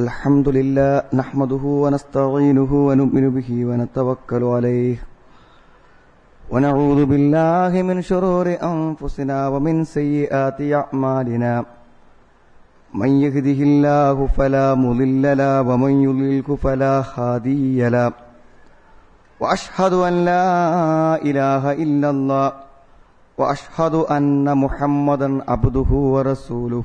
الحمد لله نحمده ونستعينه ونؤمن به ونتوكل عليه. ونعوذ بالله من شرور أنفسنا ومن سيئات أعمالنا. من يهده الله فلا مضل له ومن يضلله فلا هادي له. وأشهد أن لا إله إلا الله. وأشهد أن محمدا عبده ورسوله.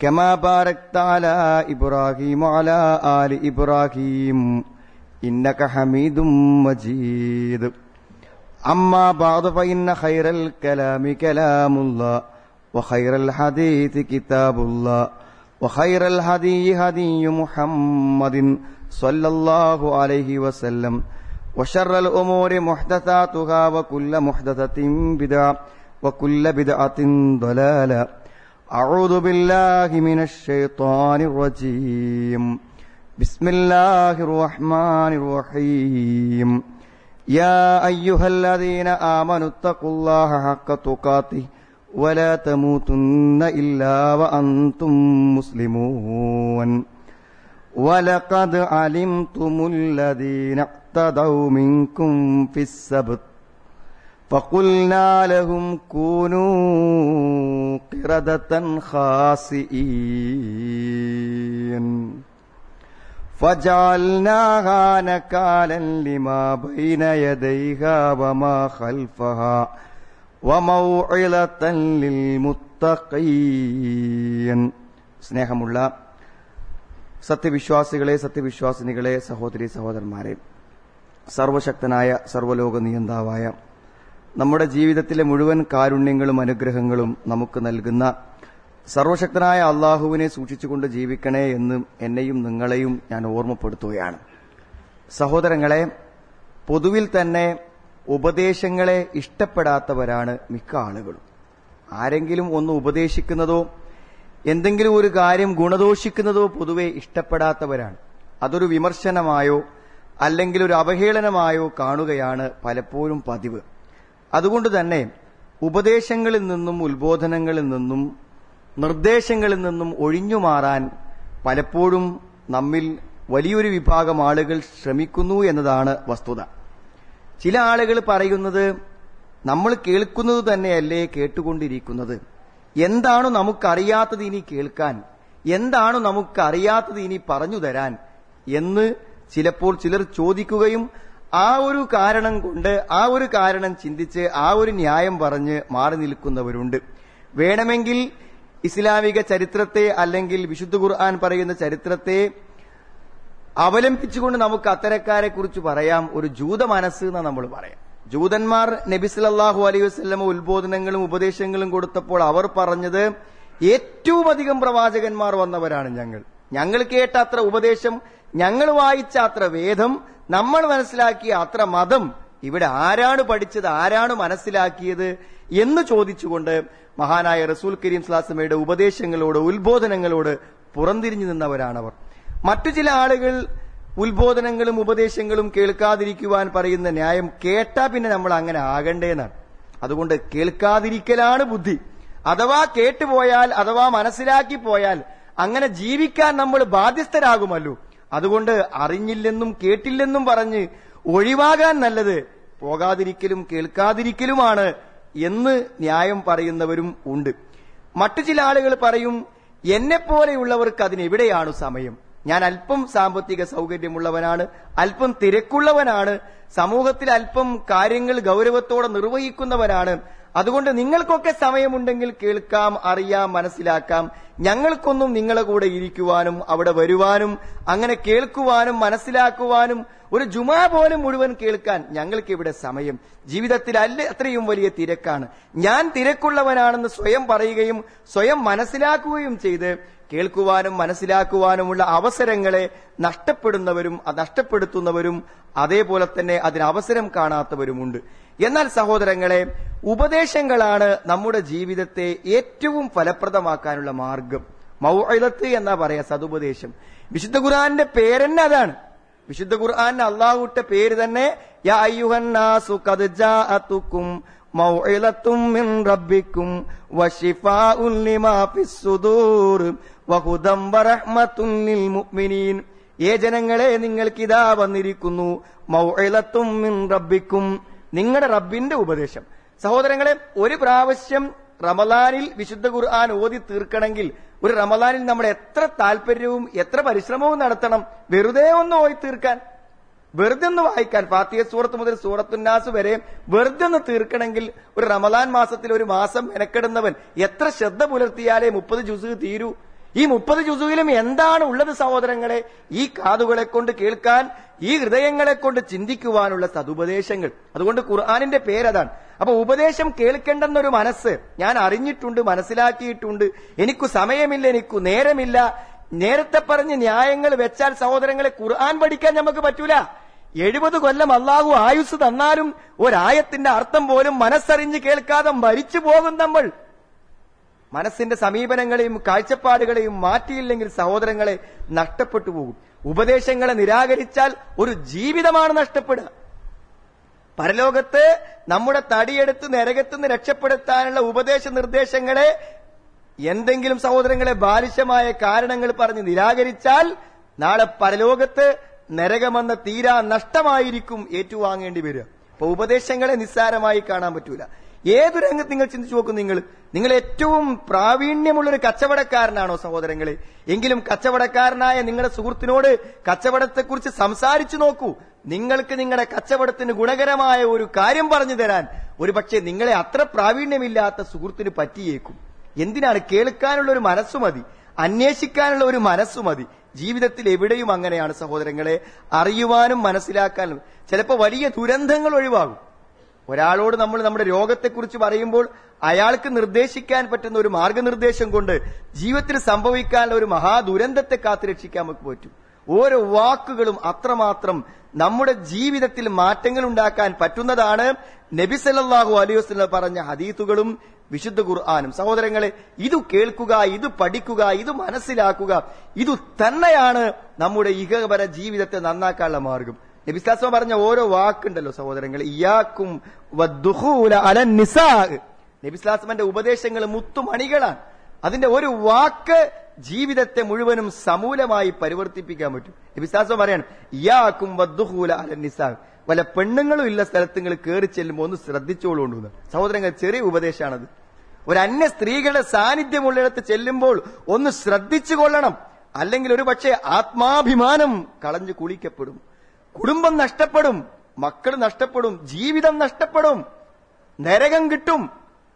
كما باركت على إبراهيم وعلى آل إبراهيم إنك حميد مجيد. أما بعد فإن خير الكلام كلام الله وخير الحديث كتاب الله وخير الهدي هدي محمد صلى الله عليه وسلم وشر الأمور محدثاتها وكل محدثة بدعة وكل بدعة ضلالة. أعوذ بالله من الشيطان الرجيم. بسم الله الرحمن الرحيم. يا أيها الذين آمنوا اتقوا الله حق تقاته ولا تموتن إلا وأنتم مسلمون. ولقد علمتم الذين اعتدوا منكم في السبت فقلنا لهم كونوا قردة خاسئين فجعلناها نكالا لما بين يديها وما خلفها وموعظة للمتقين സ്നേഹമുള്ള സത്യവിശ്വാസികളെ സത്യവിശ്വാസിനികളെ സഹോദരി സഹോദരന്മാരെ സർവശക്തനായ സർവലോക നിയന്താവായ നമ്മുടെ ജീവിതത്തിലെ മുഴുവൻ കാരുണ്യങ്ങളും അനുഗ്രഹങ്ങളും നമുക്ക് നൽകുന്ന സർവശക്തനായ അള്ളാഹുവിനെ സൂക്ഷിച്ചുകൊണ്ട് ജീവിക്കണേ എന്ന് എന്നെയും നിങ്ങളെയും ഞാൻ ഓർമ്മപ്പെടുത്തുകയാണ്. സഹോദരങ്ങളെ പൊതുവിൽ തന്നെ ഉപദേശങ്ങളെ ഇഷ്ടപ്പെടാത്തവരാണ് മിക്ക ആളുകളും. ആരെങ്കിലും ഒന്ന് ഉപദേശിക്കുന്നതോ എന്തെങ്കിലും ഒരു കാര്യം ഗുണദോഷിക്കുന്നതോ പൊതുവെ ഇഷ്ടപ്പെടാത്തവരാണ്. അതൊരു വിമർശനമായോ അല്ലെങ്കിൽ ഒരു അവഹേളനമായോ കാണുകയാണ് പലപ്പോഴും പതിവ്. അതുകൊണ്ട് തന്നെ ഉപദേശങ്ങളിൽ നിന്നും ഉത്ബോധനങ്ങളിൽ നിന്നും നിർദ്ദേശങ്ങളിൽ നിന്നും ഒഴിഞ്ഞുമാറാൻ പലപ്പോഴും നമ്മിൽ വലിയൊരു വിഭാഗം ആളുകൾ ശ്രമിക്കുന്നു എന്നതാണ് വസ്തുത. ചില ആളുകൾ പറയുന്നത് നമ്മൾ കേൾക്കുന്നത് തന്നെയല്ലേ കേട്ടുകൊണ്ടിരിക്കുന്നത്. എന്താണ് നമുക്കറിയാത്തത് ഇനി കേൾക്കാൻ? എന്താണ് നമുക്കറിയാത്തത് ഇനി പറഞ്ഞു തരാൻ? എന്ന് ചിലപ്പോൾ ചിലർ ചോദിക്കുകയും ആ ഒരു കാരണം കൊണ്ട് ആ ഒരു കാരണം ചിന്തിച്ച് ആ ഒരു ന്യായം പറഞ്ഞ് മാറി നിൽക്കുന്നവരുണ്ട്. വേണമെങ്കിൽ ഇസ്ലാമിക ചരിത്രത്തെ അല്ലെങ്കിൽ വിശുദ്ധ ഖുർആൻ പറയുന്ന ചരിത്രത്തെ അവലംബിച്ചുകൊണ്ട് നമുക്ക് അത്തരക്കാരെ കുറിച്ച് പറയാം. ഒരു ജൂത മനസ്സ് എന്ന് നമ്മൾ പറയാം. ജൂതന്മാർ നബി സല്ലല്ലാഹു അലൈഹി വസല്ലമ ഉത്ബോധനങ്ങളും ഉപദേശങ്ങളും കൊടുത്തപ്പോൾ അവർ പറഞ്ഞത് ഏറ്റവും അധികം പ്രവാചകന്മാർ വന്നവരാണ് ഞങ്ങൾ. ഞങ്ങൾ കേട്ട അത്ര ഉപദേശം ഞങ്ങൾ വായിച്ച അത്ര വേദം നമ്മൾ മനസ്സിലാക്കിയ അത്ര മതം ഇവിടെ ആരാണ് പഠിച്ചത് ആരാണ് മനസ്സിലാക്കിയത് എന്ന് ചോദിച്ചുകൊണ്ട് മഹാനായ റസൂൽ കരീം സ്ലാസമയുടെ ഉപദേശങ്ങളോട് ഉത്ബോധനങ്ങളോട് പുറംതിരിഞ്ഞു നിന്നവരാണവർ. മറ്റു ചില ആളുകൾ ഉത്ബോധനങ്ങളും ഉപദേശങ്ങളും കേൾക്കാതിരിക്കുവാൻ പറയുന്ന ന്യായം കേട്ടാ പിന്നെ നമ്മൾ അങ്ങനെ ആകണ്ടേന്നാണ്. അതുകൊണ്ട് കേൾക്കാതിരിക്കലാണ് ബുദ്ധി. അഥവാ കേട്ടുപോയാൽ അഥവാ മനസ്സിലാക്കി പോയാൽ അങ്ങനെ ജീവിക്കാൻ നമ്മൾ ബാധ്യസ്ഥരാകുമല്ലോ. അതുകൊണ്ട് അറിഞ്ഞില്ലെന്നും കേട്ടില്ലെന്നും പറഞ്ഞ് ഒഴിവാകാൻ നല്ലത് പോകാതിരിക്കലും കേൾക്കാതിരിക്കലുമാണ് എന്ന് ന്യായം പറയുന്നവരും ഉണ്ട്. മറ്റു ചില ആളുകൾ പറയും എന്നെപ്പോലെയുള്ളവർക്ക് അതിനെവിടെയാണ് സമയം? ഞാൻ അല്പം സാമ്പത്തിക സൗകര്യമുള്ളവനാണ് അല്പം തിരക്കുള്ളവനാണ് സമൂഹത്തിൽ അല്പം കാര്യങ്ങൾ ഗൗരവത്തോടെ നിർവഹിക്കുന്നവനാണ്. അതുകൊണ്ട് നിങ്ങൾക്കൊക്കെ സമയമുണ്ടെങ്കിൽ കേൾക്കാം അറിയാം മനസ്സിലാക്കാം. ഞങ്ങൾക്കൊന്നും നിങ്ങളെ കൂടെ ഇരിക്കുവാനും അവിടെ വരുവാനും അങ്ങനെ കേൾക്കുവാനും മനസ്സിലാക്കുവാനും ഒരു ജുമാ പോലും മുഴുവൻ കേൾക്കാൻ ഞങ്ങൾക്ക് ഇവിടെ സമയം. ജീവിതത്തിൽ അല്ല അത്രയും വലിയ തിരക്കാണ്. ഞാൻ തിരക്കുള്ളവനാണെന്ന് സ്വയം പറയുകയും സ്വയം മനസ്സിലാക്കുകയും ചെയ്ത് കേൾക്കുവാനും മനസ്സിലാക്കുവാനുമുള്ള അവസരങ്ങളെ നഷ്ടപ്പെടുന്നവരും നഷ്ടപ്പെടുത്തുന്നവരും അതേപോലെ തന്നെ അതിന് അവസരം കാണാത്തവരുമുണ്ട്. എന്നാൽ സഹോദരങ്ങളെ ഉപദേശങ്ങളാണ് നമ്മുടെ ജീവിതത്തെ ഏറ്റവും ഫലപ്രദമാക്കാനുള്ള മാർഗം. മൗഴത്ത് എന്നാ പറയാ സതുപദേശം. വിശുദ്ധ ഖുർആന്റെ പേരെന്നെ അതാണ്. വിശുദ്ധ ഖുർആൻ അള്ളാഹുട്ട പേര് തന്നെ വഹുദം വറഹ്മത്തുൻ ലിൽ മുഅ്മിനീൻ. ഏ ജനങ്ങളെ നിങ്ങൾക്ക് ഇതാ വന്നിരിക്കുന്നു. മൗഇലത്തും മിൻ റബ്ബിക്കും. നിങ്ങളുടെ റബ്ബിന്റെ ഉപദേശം. സഹോദരങ്ങളെ ഒരു പ്രാവശ്യം റമലാനിൽ വിശുദ്ധ ഖുർആൻ ഓതി തീർക്കണമെങ്കിൽ ഒരു റമലാനിൽ നമ്മൾ എത്ര താല്പര്യവും എത്ര പരിശ്രമവും നടത്തണം. വെറുതെ ഒന്ന് ഓതി തീർക്കാൻ. വെറുതെ ഒന്ന് വായിക്കാൻ. ഫാത്തിയ സൂറത്ത് മുതൽ സൂറത്തുന്നാസ് വരെ വെറുതെ ഒന്ന് തീർക്കണമെങ്കിൽ ഒരു റമലാൻ മാസത്തിൽ ഒരു മാസം മെനക്കെടുന്നവൻ എത്ര ശ്രദ്ധ പുലർത്തിയാലേ മുപ്പത് ജുസ് തീരൂ. ഈ മുപ്പത് ജുസുവിലും എന്താണ് ഉള്ളത് സഹോദരങ്ങളെ? ഈ കാതുകളെ കൊണ്ട് കേൾക്കാൻ ഈ ഹൃദയങ്ങളെ കൊണ്ട് ചിന്തിക്കുവാനുള്ള സതുപദേശങ്ങൾ. അതുകൊണ്ട് ഖുർആാനിന്റെ പേരതാണ്. അപ്പൊ ഉപദേശം കേൾക്കേണ്ടെന്നൊരു മനസ്സ് ഞാൻ അറിഞ്ഞിട്ടുണ്ട് മനസ്സിലാക്കിയിട്ടുണ്ട്. എനിക്കു സമയമില്ല എനിക്കു നേരമില്ല. നേരത്തെ പറഞ്ഞ് ന്യായങ്ങൾ വെച്ചാൽ സഹോദരങ്ങളെ ഖുർആൻ പഠിക്കാൻ നമുക്ക് പറ്റൂല. എഴുപത് കൊല്ലം അള്ളാഹു ആയുസ് തന്നാലും ഒരായത്തിന്റെ അർത്ഥം പോലും മനസ്സറിഞ്ഞ് കേൾക്കാതെ മരിച്ചു പോകും നമ്മൾ. മനസ്സിന്റെ സമീപനങ്ങളെയും കാഴ്ചപ്പാടുകളെയും മാറ്റിയില്ലെങ്കിൽ സഹോദരങ്ങളെ നഷ്ടപ്പെട്ടു പോകും. ഉപദേശങ്ങളെ നിരാകരിച്ചാൽ ഒരു ജീവിതമാണ് നഷ്ടപ്പെടുക. പരലോകത്ത് നമ്മുടെ തടിയെടുത്ത് നരകത്തുനിന്ന് രക്ഷപ്പെടുത്താനുള്ള ഉപദേശ നിർദ്ദേശങ്ങളെ എന്തെങ്കിലും സഹോദരങ്ങളെ ബാലിശമായ കാരണങ്ങൾ പറഞ്ഞ് നിരാകരിച്ചാൽ നാളെ പരലോകത്ത് നരകമെന്ന തീരാ നഷ്ടമായിരിക്കും ഏറ്റുവാങ്ങേണ്ടി വരിക. അപ്പൊ ഉപദേശങ്ങളെ നിസ്സാരമായി കാണാൻ പറ്റൂല. ഏതു രംഗത്ത് നിങ്ങൾ ചിന്തിച്ചു നോക്കും നിങ്ങൾ? നിങ്ങൾ ഏറ്റവും പ്രാവീണ്യമുള്ള ഒരു കച്ചവടക്കാരനാണോ സഹോദരങ്ങളെ? എങ്കിലും കച്ചവടക്കാരനായ നിങ്ങളുടെ സുഹൃത്തിനോട് കച്ചവടത്തെക്കുറിച്ച് സംസാരിച്ചു നോക്കൂ. നിങ്ങൾക്ക് നിങ്ങളുടെ കച്ചവടത്തിന് ഗുണകരമായ ഒരു കാര്യം പറഞ്ഞു തരാൻ ഒരു പക്ഷേ നിങ്ങളെ അത്ര പ്രാവീണ്യമില്ലാത്ത സുഹൃത്തിന് പറ്റിയേക്കും. എന്തിനാണ് കേൾക്കാനുള്ള ഒരു മനസ്സു മതി അന്വേഷിക്കാനുള്ള ഒരു മനസ്സു മതി? ജീവിതത്തിൽ എവിടെയും അങ്ങനെയാണ് സഹോദരങ്ങളെ. അറിയുവാനും മനസ്സിലാക്കാനും ചിലപ്പോൾ വലിയ ദുരന്തങ്ങൾ ഒഴിവാകും. ഒരാളോട് നമ്മൾ നമ്മുടെ രോഗത്തെക്കുറിച്ച് പറയുമ്പോൾ അയാൾക്ക് നിർദ്ദേശിക്കാൻ പറ്റുന്ന ഒരു മാർഗനിർദ്ദേശം കൊണ്ട് ജീവിതത്തിൽ സംഭവിക്കാനുള്ള ഒരു മഹാദുരന്തത്തെ കാത്തുരക്ഷിക്കാൻ നമുക്ക് പറ്റും. ഓരോ വാക്കുകളും അത്രമാത്രം നമ്മുടെ ജീവിതത്തിൽ മാറ്റങ്ങൾ ഉണ്ടാക്കാൻ പറ്റുന്നതാണ് നബി സല്ലല്ലാഹു അലൈഹി വസല്ലം പറഞ്ഞ ഹദീത്തുകളും വിശുദ്ധ ഖുർആാനും. സഹോദരങ്ങളെ ഇത് കേൾക്കുക ഇത് പഠിക്കുക ഇത് മനസ്സിലാക്കുക ഇത് തന്നെയാണ് നമ്മുടെ ഇഹപര ജീവിതത്തെ നന്നാക്കാനുള്ള മാർഗം. നബിസ്ലാസ്മ പറഞ്ഞ ഓരോ വാക്കുണ്ടല്ലോ സഹോദരങ്ങൾ ഇയാക്കും നബിസ്ലാസ്മന്റെ ഉപദേശങ്ങൾ മുത്തുമണികളാണ് അതിന്റെ ഒരു വാക്ക് ജീവിതത്തെ മുഴുവനും സമൂലമായി പരിവർത്തിപ്പിക്കാൻ പറ്റും. നബിസ്ലാസ്മ പറയാണ് ഇയാക്കും വദ്ദുഹൂല അല നിസാ. വല്ല പെണ്ണുങ്ങളും ഇല്ല സ്ഥലത്ത് നിങ്ങൾ കയറി ചെല്ലുമ്പോൾ ഒന്ന് ശ്രദ്ധിച്ചോളൂ സഹോദരങ്ങൾ ചെറിയ ഉപദേശമാണത്. ഒരു അന്യ സ്ത്രീകളുടെ സാന്നിധ്യമുള്ളിടത്ത് ചെല്ലുമ്പോൾ ഒന്ന് ശ്രദ്ധിച്ചു കൊള്ളണം. അല്ലെങ്കിൽ ഒരു പക്ഷേ ആത്മാഭിമാനം കളഞ്ഞു കുളിക്കപ്പെടും. കുടുംബം നഷ്ടപ്പെടും മക്കൾ നഷ്ടപ്പെടും ജീവിതം നഷ്ടപ്പെടും നരകം കിട്ടും.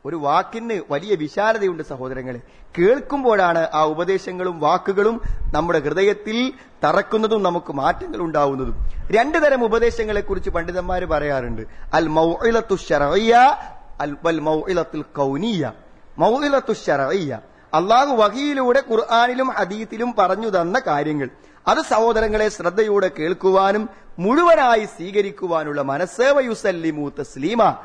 ഒരു വാക്കിന് വലിയ വിശാലതയുണ്ട് സഹോദരങ്ങളെ. കേൾക്കുമ്പോഴാണ് ആ ഉപദേശങ്ങളും വാക്കുകളും നമ്മുടെ ഹൃദയത്തിൽ തറക്കുന്നതും നമുക്ക് മാറ്റങ്ങൾ ഉണ്ടാവുന്നതും. രണ്ടു തരം ഉപദേശങ്ങളെ കുറിച്ച് പണ്ഡിതന്മാർ പറയാറുണ്ട്. അൽ മൗഇലത്തു ഷറയ്യ അൽ വൽ മൗഇലത്തുൽ ഷറയ്യ അള്ളാഹു വഹിയിലൂടെ ഖുർആാനിലും ഹദീത്തിലും പറഞ്ഞു തന്ന കാര്യങ്ങൾ. അത് സഹോദരങ്ങളെ ശ്രദ്ധയോടെ കേൾക്കുവാനും മുഴുവനായി സ്വീകരിക്കുവാനുള്ള മനസ്സേ വയുസല്ലിമു തസ്ലീമ.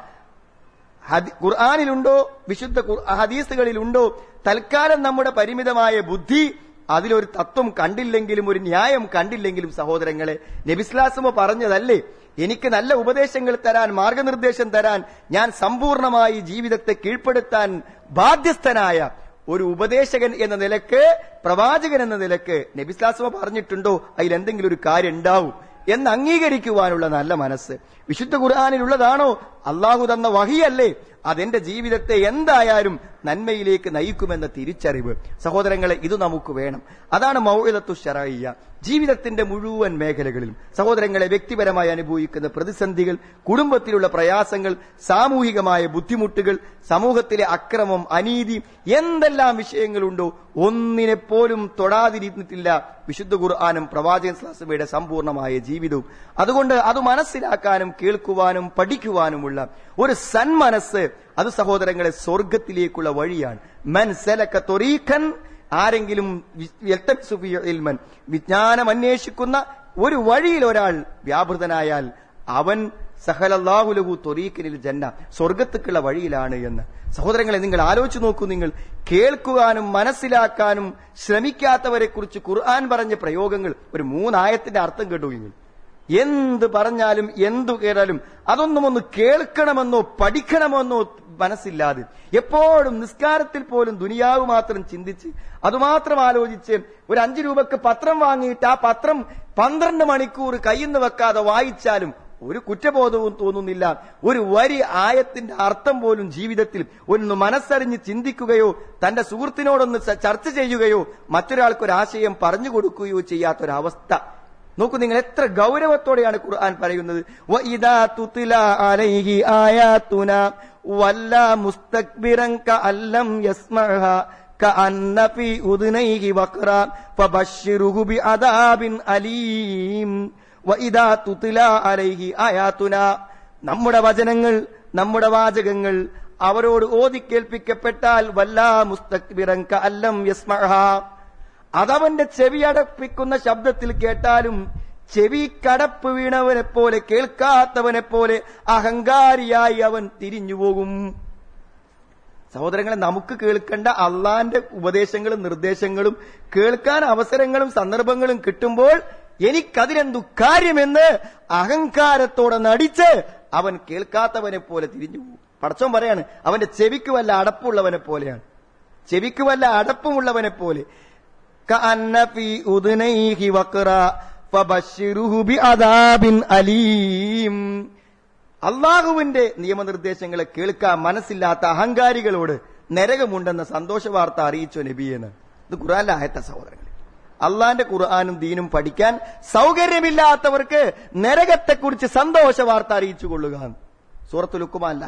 ഖുർആാനിലുണ്ടോ? വിശുദ്ധ ഹദീസുകളിലുണ്ടോ? തൽക്കാലം നമ്മുടെ പരിമിതമായ ബുദ്ധി അതിലൊരു തത്വം കണ്ടില്ലെങ്കിലും ഒരു ന്യായം കണ്ടില്ലെങ്കിലും സഹോദരങ്ങളെ നബിസ്ലാസമ പറഞ്ഞതല്ലേ? എനിക്ക് നല്ല ഉപദേശങ്ങൾ തരാൻ മാർഗനിർദ്ദേശം തരാൻ ഞാൻ സമ്പൂർണമായി ജീവിതത്തെ കീഴ്പ്പെടുത്താൻ ബാധ്യസ്ഥനായ ഒരു ഉപദേശകൻ എന്ന നിലയ്ക്ക് പ്രവാചകൻ എന്ന നിലയ്ക്ക് നബിസ്ലാസമ പറഞ്ഞിട്ടുണ്ടോ? അതിൽ എന്തെങ്കിലും ഒരു കാര്യം ഉണ്ടാവും എന്ന് അംഗീകരിക്കുവാനുള്ള നല്ല മനസ്സ്. വിശുദ്ധ ഖുർആാനിലുള്ളതാണോ? അള്ളാഹു തന്ന വഹിയല്ലേ അതെന്റെ ജീവിതത്തെ എന്തായാലും നന്മയിലേക്ക് നയിക്കുമെന്ന തിരിച്ചറിവ്. സഹോദരങ്ങളെ ഇത് നമുക്ക് വേണം. അതാണ് മൗഇലത്തു ഷറയ്യ ജീവിതത്തിന്റെ മുഴുവൻ മേഖലകളിലും സഹോദരങ്ങളെ വ്യക്തിപരമായി അനുഭവിക്കുന്ന പ്രതിസന്ധികൾ കുടുംബത്തിലുള്ള പ്രയാസങ്ങൾ സാമൂഹികമായ ബുദ്ധിമുട്ടുകൾ സമൂഹത്തിലെ അക്രമം അനീതി എന്തെല്ലാം വിഷയങ്ങളുണ്ടോ ഒന്നിനെപ്പോലും തൊടാതിരുന്നിട്ടില്ല വിശുദ്ധ ഖുർആാനും പ്രവാചകൻ സ്ലാസമയുടെ സമ്പൂർണമായ ജീവിതവും. അതുകൊണ്ട് അത് മനസ്സിലാക്കാനും കേൾക്കുവാനും പഠിക്കുവാനുമുള്ള ഒരു സന്മനസ് അത് സഹോദരങ്ങളെ സ്വർഗത്തിലേക്കുള്ള വഴിയാണ്. മൻ സലക തൊറീഖൻ ആരെങ്കിലും ഇൽമൻ വിജ്ഞാനം അന്വേഷിക്കുന്ന ഒരു വഴിയിൽ ഒരാൾ വ്യാപൃതനായാൽ അവൻ സഹലല്ലാഹുലഹു തൊറീഖനിൽ ജന്ന സ്വർഗത്തുക്കുള്ള വഴിയിലാണ് എന്ന്. സഹോദരങ്ങളെ നിങ്ങൾ ആലോചിച്ചു നോക്കൂ നിങ്ങൾ. കേൾക്കുവാനും മനസ്സിലാക്കാനും ശ്രമിക്കാത്തവരെ കുറിച്ച് ഖുർആൻ പറഞ്ഞ പ്രയോഗങ്ങൾ ഒരു മൂന്നായത്തിന്റെ അർത്ഥം കേട്ടു നിങ്ങൾ. എന്ത് പറഞ്ഞാലും എന്തു കേട്ടാലും അതൊന്നും ഒന്ന് കേൾക്കണമെന്നോ പഠിക്കണമെന്നോ മനസ്സില്ലാതെ എപ്പോഴും നിസ്കാരത്തിൽ പോലും ദുനിയാവ് മാത്രം ചിന്തിച്ച് അതുമാത്രം ആലോചിച്ച് ഒരു അഞ്ചു രൂപക്ക് പത്രം വാങ്ങിയിട്ട് ആ പത്രം പന്ത്രണ്ട് മണിക്കൂർ കയ്യിന്ന് വെക്കാതെ വായിച്ചാലും ഒരു കുറ്റബോധവും തോന്നുന്നില്ല. ഒരു വരി ആയത്തിന്റെ അർത്ഥം പോലും ജീവിതത്തിൽ ഒന്ന് മനസ്സറിഞ്ഞ് ചിന്തിക്കുകയോ തന്റെ സുഹൃത്തിനോടൊന്ന് ചർച്ച ചെയ്യുകയോ മറ്റൊരാൾക്കൊരാശയം പറഞ്ഞു കൊടുക്കുകയോ ചെയ്യാത്തൊരവസ്ഥ. നോക്കൂ നിങ്ങൾ എത്ര ഗൗരവത്തോടെയാണ് ഖുർആൻ പറയുന്നത്. നമ്മുടെ വചനങ്ങൾ നമ്മുടെ വാചകങ്ങൾ അവരോട് ഓതിക്കേൽപ്പിക്കപ്പെട്ടാൽ വല്ല ബിറങ്ക അല്ലം യസ്മഅഹ അതവന്റെ ചെവി അടപ്പിക്കുന്ന ശബ്ദത്തിൽ കേട്ടാലും ചെവി കടപ്പ് വീണവനെ പോലെ കേൾക്കാത്തവനെ പോലെ അഹങ്കാരിയായി അവൻ തിരിഞ്ഞുപോകും സഹോദരങ്ങളെ നമുക്ക് കേൾക്കേണ്ട അള്ളാന്റെ ഉപദേശങ്ങളും നിർദ്ദേശങ്ങളും കേൾക്കാൻ അവസരങ്ങളും സന്ദർഭങ്ങളും കിട്ടുമ്പോൾ എനിക്കതിനെന്തു കാര്യമെന്ന് അഹങ്കാരത്തോടെ നടിച്ച് അവൻ കേൾക്കാത്തവനെ പോലെ തിരിഞ്ഞു പോകും. പടച്ചോൻ പറയാണ് അവന്റെ ചെവിക്ക് വല്ല അടപ്പുള്ളവനെ പോലെയാണ്. ചെവിക്ക് വല്ല അടപ്പുമുള്ളവനെ പോലെ. كأن في أذنيه وقرا فبشره بعذاب أليم അള്ളാഹുവിന്റെ നിയമനിർദ്ദേശങ്ങളെ കേൾക്കാൻ മനസ്സില്ലാത്ത അഹങ്കാരികളോട് നരകമുണ്ടെന്ന സന്തോഷ വാർത്ത അറിയിച്ചു നബിയെന്ന് ഇത് ഖുറാനിലെ ആയത്ത സഹോദരങ്ങൾ അള്ളാന്റെ ഖുർആാനും ദീനും പഠിക്കാൻ സൗകര്യമില്ലാത്തവർക്ക് നരകത്തെക്കുറിച്ച് സന്തോഷ വാർത്ത അറിയിച്ചു കൊള്ളുക സൂറത്തുൽ ഉക്കുമാനിലെ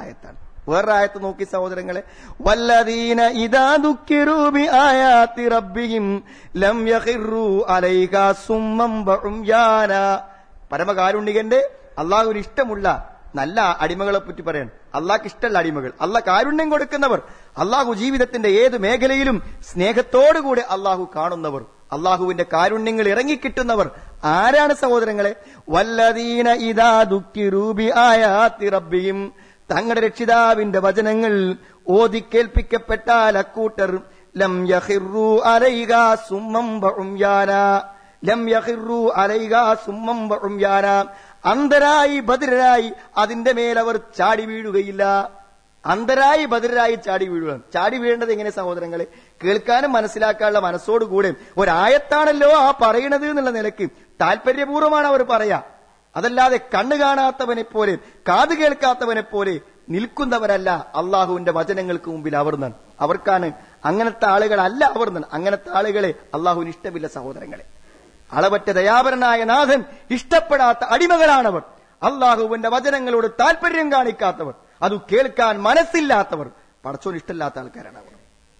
ആയത്താണ് വേറൊരു ആയത്ത് നോക്കി സഹോദരങ്ങളെ. വല്ലദീന ഇദാ ദുഃഖിറൂ ബിആയാതി റബ്ബിഹിം ലം യഖിറൂ അലൈഹാ സുമ്മം ബഉംയാന. പരമകാരുണികന്റെ അള്ളാഹുവിന് ഇഷ്ടമുള്ള നല്ല അടിമകളെ പറ്റി പറയാൻ അള്ളാഹ്ക്ക് ഇഷ്ടമുള്ള അടിമകൾ. അള്ളാഹ് കാരുണ്യം കൊടുക്കുന്നവർ അള്ളാഹു ജീവിതത്തിന്റെ ഏത് മേഖലയിലും സ്നേഹത്തോടുകൂടി അള്ളാഹു കാണുന്നവർ അള്ളാഹുവിന്റെ കാരുണ്യങ്ങൾ ഇറങ്ങിക്കിട്ടുന്നവർ ആരാണ് സഹോദരങ്ങളെ? വല്ലദീന ഇദാ ദുഃഖിറൂബി ആയാതി റബ്ബിഹിം തങ്ങളുടെ രക്ഷിതാവിന്റെ വചനങ്ങൾ ഓതിക്കേൽപ്പിക്കപ്പെട്ടാൽ അക്കൂട്ടർ ലം യഹിറു അലൈക സുമ്മം ബഉംയാന ലം യഹിറു അലൈക സുമ്മം യാര അന്തരായി ഭദ്രരായി അതിന്റെ മേലവർ ചാടി വീഴുകയില്ല. അന്തരായി ഭദ്രരായി ചാടി വീഴുക ചാടി വീഴേണ്ടത് എങ്ങനെ സഹോദരങ്ങളെ? കേൾക്കാനും മനസ്സിലാക്കാനുള്ള മനസ്സോടുകൂടെ ഒരായത്താണല്ലോ ആ പറയണത് എന്നുള്ള നിലയ്ക്ക് താല്പര്യപൂർവമാണ് അവർ പറയാ. അതല്ലാതെ കണ്ണു കാണാത്തവനെ പോലെ കാത് കേൾക്കാത്തവനെ പോലെ നിൽക്കുന്നവരല്ല അള്ളാഹുവിന്റെ വചനങ്ങൾക്ക് മുമ്പിൽ അവർന്നാണ് അവർക്കാണ് അങ്ങനത്തെ ആളുകളല്ല അവർന്നാണ് അങ്ങനത്തെ ആളുകളെ അള്ളാഹുവിന് ഇഷ്ടമില്ല സഹോദരങ്ങളെ. അളവറ്റ ദയാപരനായ നാഥൻ ഇഷ്ടപ്പെടാത്ത അടിമകളാണവർ. അള്ളാഹുവിന്റെ വചനങ്ങളോട് താല്പര്യം കാണിക്കാത്തവർ. അത് കേൾക്കാൻ മനസ്സില്ലാത്തവർ. പടച്ചോൻ ഇഷ്ടമില്ലാത്ത ആൾക്കാരാണ് അവർ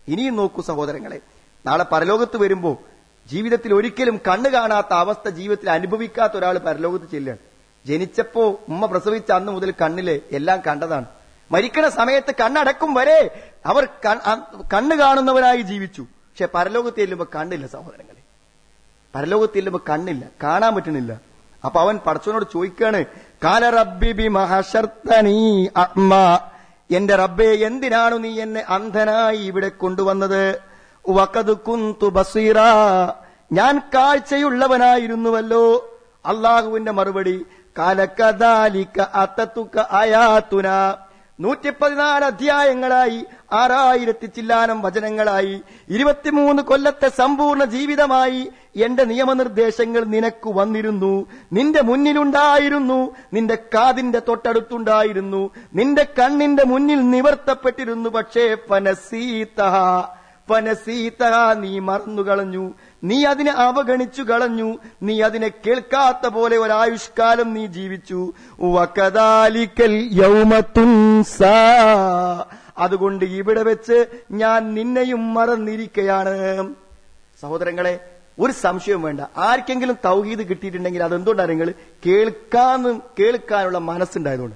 ഇനിയും നോക്കൂ സഹോദരങ്ങളെ. നാളെ പരലോകത്ത് വരുമ്പോ ജീവിതത്തിൽ ഒരിക്കലും കണ്ണു കാണാത്ത അവസ്ഥ ജീവിതത്തിൽ അനുഭവിക്കാത്ത ഒരാൾ പരലോകത്ത് ചെല്ലുകയാണ്. ജനിച്ചപ്പോ ഉമ്മ പ്രസവിച്ച അന്ന് മുതൽ കണ്ണിൽ എല്ലാം കണ്ടതാണ്. മരിക്കണ സമയത്ത് കണ്ണടക്കും വരെ അവർ കണ്ണ് കാണുന്നവരായി ജീവിച്ചു. പക്ഷെ പരലോകത്ത് ചെല്ലുമ്പോ കണ്ണില്ല സഹോദരങ്ങളെ. പരലോകത്ത് ചെല്ലുമ്പോ കണ്ണില്ല. കാണാൻ പറ്റണില്ല അപ്പൊ അവൻ പടച്ചവനോട് ചോദിക്കാണ് കാല റബ്ബി ബി മഹർത്തനീ അമ്മ. എന്റെ റബ്ബെ എന്തിനാണു നീ എന്നെ അന്ധനായി ഇവിടെ കൊണ്ടുവന്നത്? വക്കത് കുന്തു ബസീറ. ഞാൻ കാഴ്ചയുള്ളവനായിരുന്നുവല്ലോ. അള്ളാഹുവിന്റെ മറുപടി കാലക്കദാലിക്ക അത്തത്തുക്ക അയാത്തുന നൂറ്റിപ്പതിനാല് അധ്യായങ്ങളായി ആറായിരത്തി ചില്ലാനം വചനങ്ങളായി ഇരുപത്തിമൂന്ന് കൊല്ലത്തെ സമ്പൂർണ ജീവിതമായി എന്റെ നിയമനിർദ്ദേശങ്ങൾ നിനക്ക് വന്നിരുന്നു. നിന്റെ മുന്നിലുണ്ടായിരുന്നു. നിന്റെ കാതിന്റെ തൊട്ടടുത്തുണ്ടായിരുന്നു. നിന്റെ കണ്ണിന്റെ മുന്നിൽ നിവർത്തപ്പെട്ടിരുന്നു. പക്ഷേ പനസീത ഫനസീതഹ നീ മറന്നു കളഞ്ഞു നീ അതിനെ അവഗണിച്ചു കളഞ്ഞു. നീ അതിനെ കേൾക്കാത്ത പോലെ ഒരായുഷ്കാലം നീ ജീവിച്ചു. വക്കതാലിക്കൽ യൗമത്തുൻസാ അതുകൊണ്ട് ഇവിടെ വെച്ച് ഞാൻ നിന്നെയും മറന്നിരിക്കയാണ്. സഹോദരങ്ങളെ ഒരു സംശയവും വേണ്ട. ആർക്കെങ്കിലും തൗഹീദ് കിട്ടിയിട്ടുണ്ടെങ്കിൽ അതെന്തുകൊണ്ടാണ് നിങ്ങൾ കേൾക്കാന്ന് കേൾക്കാനുള്ള മനസ്സുണ്ടായതുകൊണ്ട്?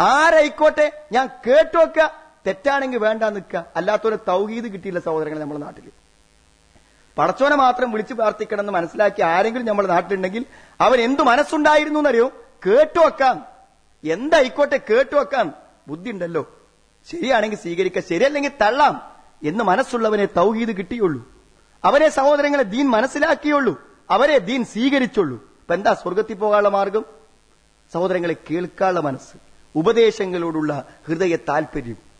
ആരായിക്കോട്ടെ ഞാൻ കേട്ടോക്ക. തെറ്റാണെങ്കിൽ വേണ്ട നിൽക്കുക അല്ലാത്തൊരു തൗഹീദ് കിട്ടിയില്ല സഹോദരങ്ങളെ നമ്മുടെ നാട്ടിൽ പടച്ചോനെ മാത്രം വിളിച്ചു പ്രാർത്ഥിക്കണമെന്ന് മനസ്സിലാക്കി ആരെങ്കിലും നമ്മുടെ നാട്ടിലുണ്ടെങ്കിൽ അവൻ എന്തു മനസ്സുണ്ടായിരുന്നു എന്നറിയോ? കേട്ടു വെക്കാം. എന്തായിക്കോട്ടെ കേട്ടു വെക്കാം. ബുദ്ധി ഉണ്ടല്ലോ ശരിയാണെങ്കിൽ സ്വീകരിക്കാം. ശരിയല്ലെങ്കിൽ തള്ളാം എന്ന് മനസ്സുള്ളവനെ തൗഹീദ് കിട്ടിയുള്ളൂ. അവരെ സഹോദരങ്ങളെ ദീൻ മനസ്സിലാക്കിയുള്ളൂ. അവരെ ദീൻ സ്വീകരിച്ചുള്ളൂ. ഇപ്പൊ എന്താ സ്വർഗത്തിൽ പോകാനുള്ള മാർഗം? സഹോദരങ്ങളെ കേൾക്കാനുള്ള മനസ്സ്. ഉപദേശങ്ങളോടുള്ള ഹൃദയ താല്പര്യം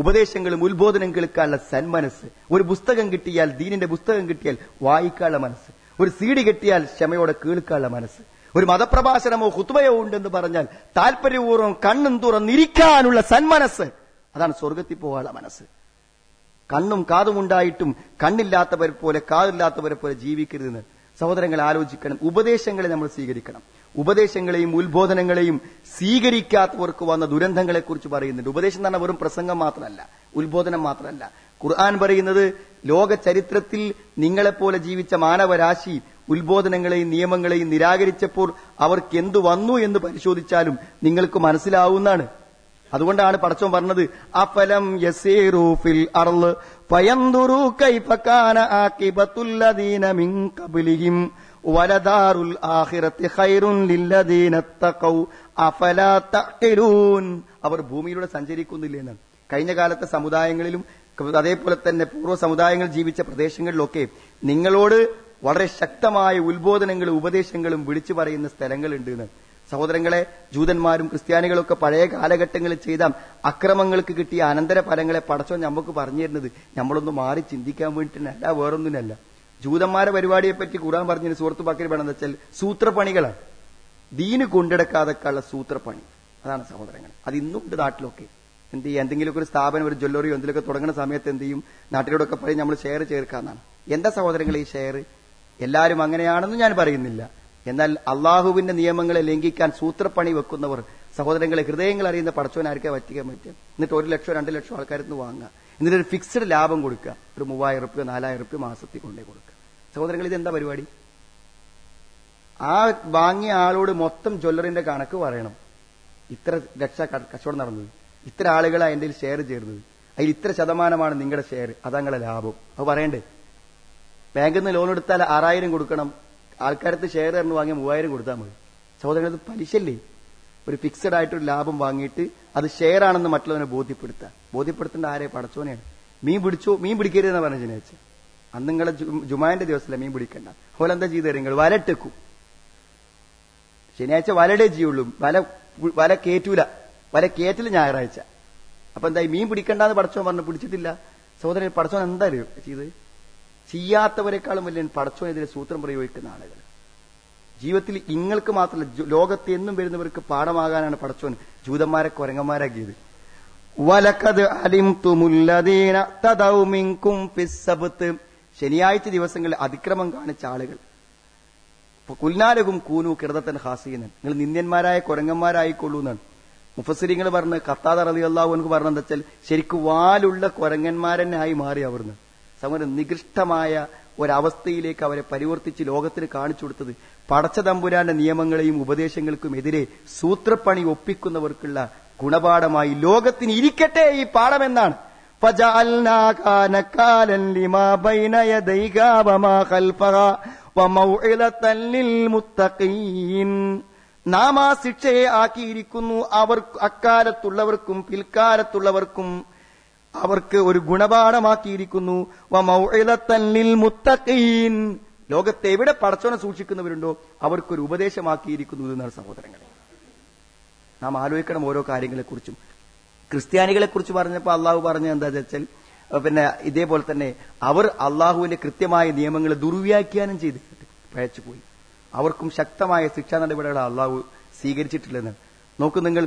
ഉപദേശങ്ങളും ഉത്ബോധനം കേൾക്കാനുള്ള സന്മനസ് ഒരു പുസ്തകം കിട്ടിയാൽ ദീനിന്റെ പുസ്തകം കിട്ടിയാൽ വായിക്കാനുള്ള മനസ്സ്. ഒരു സീഡി കിട്ടിയാൽ ക്ഷമയോടെ കേൾക്കാനുള്ള മനസ്സ്. ഒരു മതപ്രഭാഷണമോ ഹുത്തുബയോ ഉണ്ടെന്ന് പറഞ്ഞാൽ താല്പര്യപൂർവം കണ്ണും തുറന്നിരിക്കാനുള്ള സന്മനസ് അതാണ് സ്വർഗത്തിൽ പോകാനുള്ള മനസ്സ്. കണ്ണും കാതും ഉണ്ടായിട്ടും കണ്ണില്ലാത്തവരെ പോലെ കാതില്ലാത്തവരെ പോലെ ജീവിക്കരുതെന്ന് സഹോദരങ്ങൾ ആലോചിക്കണം. ഉപദേശങ്ങളെ നമ്മൾ സ്വീകരിക്കണം. ഉപദേശങ്ങളെയും ഉത്ബോധനങ്ങളെയും സ്വീകരിക്കാത്തവർക്ക് വന്ന ദുരന്തങ്ങളെക്കുറിച്ച് പറയുന്നുണ്ട്. ഉപദേശം തന്നെ വെറും പ്രസംഗം മാത്രമല്ല ഉത്ബോധനം മാത്രമല്ല. ഖുർആൻ പറയുന്നത് ലോക ചരിത്രത്തിൽ നിങ്ങളെപ്പോലെ ജീവിച്ച മാനവരാശി ഉത്ബോധനങ്ങളെയും നിയമങ്ങളെയും നിരാകരിച്ചപ്പോൾ അവർക്ക് എന്തു വന്നു എന്ന് പരിശോധിച്ചാലും നിങ്ങൾക്ക് മനസ്സിലാവുന്നതാണ്. അതുകൊണ്ടാണ് പടച്ചോൻ പറഞ്ഞത് അഫലം യസീറൂഫിൽ അർൾ ഫയന്ദുറു കൈഫ കാന ആഖിബത്തുല്ലദീന മിൻ വലദാറുൽ ആഖിറത്തി ഖൈറുൻ അഫലാ അവർ ഭൂമിയിലൂടെ സഞ്ചരിക്കുന്നില്ല എന്നാണ് കഴിഞ്ഞ കാലത്തെ സമുദായങ്ങളിലും അതേപോലെ തന്നെ പൂർവ സമുദായങ്ങൾ ജീവിച്ച പ്രദേശങ്ങളിലൊക്കെ നിങ്ങളോട് വളരെ ശക്തമായ ഉത്ബോധനങ്ങളും ഉപദേശങ്ങളും വിളിച്ചു പറയുന്ന സ്ഥലങ്ങളുണ്ട് എന്ന് സഹോദരങ്ങളെ ജൂതന്മാരും ക്രിസ്ത്യാനികളൊക്കെ പഴയ കാലഘട്ടങ്ങളിൽ ചെയ്ത അക്രമങ്ങൾക്ക് കിട്ടിയ അനന്തര ഫലങ്ങളെ പടച്ചോ നമുക്ക് പറഞ്ഞു തരുന്നത് നമ്മളൊന്ന് മാറി ചിന്തിക്കാൻ വേണ്ടിയിട്ടല്ല വേറൊന്നിനല്ല. ജൂതന്മാരെ പരിപാടിയെ പറ്റി കൂടാൻ പറഞ്ഞതിന് സുഹൃത്തു ബക്കരി വേണമെന്ന് വെച്ചാൽ സൂത്രപ്പണികളാണ്. ദീന് കൊണ്ടെടുക്കാതൊക്കെയുള്ള സൂത്രപ്പണി. അതാണ് സഹോദരങ്ങൾ അത് ഇന്നും ഉണ്ട് നാട്ടിലൊക്കെ. എന്ത് ചെയ്യും? എന്തെങ്കിലുമൊക്കെ ഒരു സ്ഥാപനം ഒരു ജ്വല്ലറിയോ എന്തെങ്കിലുമൊക്കെ തുടങ്ങുന്ന സമയത്ത് എന്ത് ചെയ്യും? നാട്ടിലോടൊക്കെ പറയും നമ്മൾ ഷെയർ ചേർക്കാന്നാണ്. എന്താ സഹോദരങ്ങൾ ഈ ഷെയർ എല്ലാവരും അങ്ങനെയാണെന്ന് ഞാൻ പറയുന്നില്ല. എന്നാൽ അള്ളാഹുവിന്റെ നിയമങ്ങളെ ലംഘിക്കാൻ സൂത്രപ്പണി വെക്കുന്നവർ സഹോദരങ്ങളെ ഹൃദയങ്ങൾ അറിയുന്ന പടച്ചോനായിരിക്കും പറ്റിക്കാൻ പറ്റും എന്നിട്ട് ഒരു ലക്ഷം രണ്ട് ലക്ഷം ആൾക്കാരിൽ നിന്ന് വാങ്ങുക. എന്നിട്ട് ഒരു ഫിക്സഡ് ലാഭം കൊടുക്കുക. ഒരു മൂവായിരം റുപ്യ നാലായിരം റുപ്യ മാസത്തിൽ കൊണ്ടേ കൊടുക്കുക. സഹോദരങ്ങൾ ഇത് എന്താ പരിപാടി? ആ വാങ്ങിയ ആളോട് മൊത്തം ജ്വല്ലറിന്റെ കണക്ക് പറയണം. ഇത്ര രക്ഷ കച്ചവടം നടന്നത്. ഇത്ര ആളുകളാണ് എന്റെ ഷെയർ ചേർന്നത് അതിൽ ഇത്ര ശതമാനമാണ് നിങ്ങളുടെ ഷെയർ അതങ്ങളെ ലാഭം. അത് പറയണ്ടേ? ബാങ്കിൽ നിന്ന് ലോൺ എടുത്താൽ ആറായിരം കൊടുക്കണം. ആൾക്കാരത്ത് ഷെയർ തരണം വാങ്ങിയ മൂവായിരം കൊടുത്താൽ മതി. സഹോദരങ്ങൾ പലിശല്ലേ ഒരു ഫിക്സഡ് ആയിട്ടൊരു ലാഭം വാങ്ങിയിട്ട് അത് ഷെയർ ആണെന്ന് മറ്റുള്ളവനെ ബോധ്യപ്പെടുത്താം. ബോധ്യപ്പെടുത്തേണ്ട ആരെ? പടച്ചോനെയാണ്. മീൻ പിടിച്ചോ? മീൻ പിടിക്കരുതെന്ന് പറഞ്ഞ ശനിയാഴ്ച അന്ന് നിങ്ങളെ ജുമാന്റെ ദിവസത്തിലെ മീൻ പിടിക്കണ്ട. അതുപോലെ ചെയ്തു നിങ്ങൾ? വലട്ടെക്കും ശനിയാഴ്ച വലടേ ചെയ്യുള്ളൂ. വല വല കേറ്റൂല. വല കേറ്റിൽ ഞായറാഴ്ച. അപ്പൊ എന്താ മീൻ പിടിക്കണ്ടെന്ന് പടച്ചോൻ പറഞ്ഞു. പിടിച്ചിട്ടില്ല. സഹോദരൻ പടച്ചോൻ എന്താ ചെയ്ത് ചെയ്യാത്തവരെക്കാളും വലിയ പടച്ചോനെതിരെ സൂത്രം പ്രയോഗിക്കുന്ന ആളുകൾ. ജീവിതത്തിൽ ഇങ്ങൾക്ക് മാത്രമല്ല ലോകത്ത് എന്നും വരുന്നവർക്ക് പാഠമാകാനാണ് പടച്ചോൻ ജൂതന്മാരെ കൊരങ്ങന്മാരാക്കിയത്. വലക്കത് അലിംതുമുല്ലദീന തദൗമിൻകും ഫിസ്സബത്ത്. ശനിയാഴ്ച ദിവസങ്ങളിൽ അതിക്രമം കാണിച്ച ആളുകൾ. കുൽനാലകും കൂനു കിറതത്തൻ ഹാസീനൻ നിങ്ങൾ നിന്ദ്യന്മാരായ കുരങ്ങന്മാരായിക്കൊള്ളൂ എന്നാണ്. മുഫസിരിങ്ങൾ പറഞ്ഞ് കത്താദർ അലി അള്ളാഹു എനിക്ക് പറഞ്ഞെന്ന് വെച്ചാൽ ശരിക്കും വാലുള്ള കുരങ്ങന്മാരനായി മാറി അവർന്ന് സമരം നികൃഷ്ടമായ ഒരവസ്ഥയിലേക്ക് അവരെ പരിവർത്തിച്ച് ലോകത്തിന് കാണിച്ചു കൊടുത്തത് പടച്ച തമ്പുരാന്റെ നിയമങ്ങളെയും ഉപദേശങ്ങൾക്കും എതിരെ സൂത്രപ്പണി ഒപ്പിക്കുന്നവർക്കുള്ള ഗുണപാഠമായി ലോകത്തിന് ഇരിക്കട്ടെ ഈ പാഠമെന്നാണ്. ശിക്ഷയെ ആക്കിയിരിക്കുന്നു. അവർ അക്കാലത്തുള്ളവർക്കും പിൽക്കാലത്തുള്ളവർക്കും അവർക്ക് ഒരു ഗുണപാഠമാക്കിയിരിക്കുന്നു. മുത്തഖീൻ ലോകത്തെ എവിടെ പടച്ചോനെ സൂക്ഷിക്കുന്നവരുണ്ടോ അവർക്കൊരു ഉപദേശമാക്കിയിരിക്കുന്നു എന്നാണ് സഹോദരങ്ങളെ. നാം ആലോചിക്കണം ഓരോ കാര്യങ്ങളെക്കുറിച്ചും. ക്രിസ്ത്യാനികളെ കുറിച്ച് പറഞ്ഞപ്പോൾ അള്ളാഹു പറഞ്ഞ എന്താ വെച്ചാൽ പിന്നെ ഇതേപോലെ തന്നെ അവർ അള്ളാഹുവിന്റെ കൃത്യമായ നിയമങ്ങളെ ദുർവ്യാഖ്യാനം ചെയ്തിട്ട് പഴച്ചുപോയി അവർക്കും ശക്തമായ ശിക്ഷാ നടപടികൾ അള്ളാഹു സ്വീകരിച്ചിട്ടില്ലെന്ന്. നോക്കൂ നിങ്ങൾ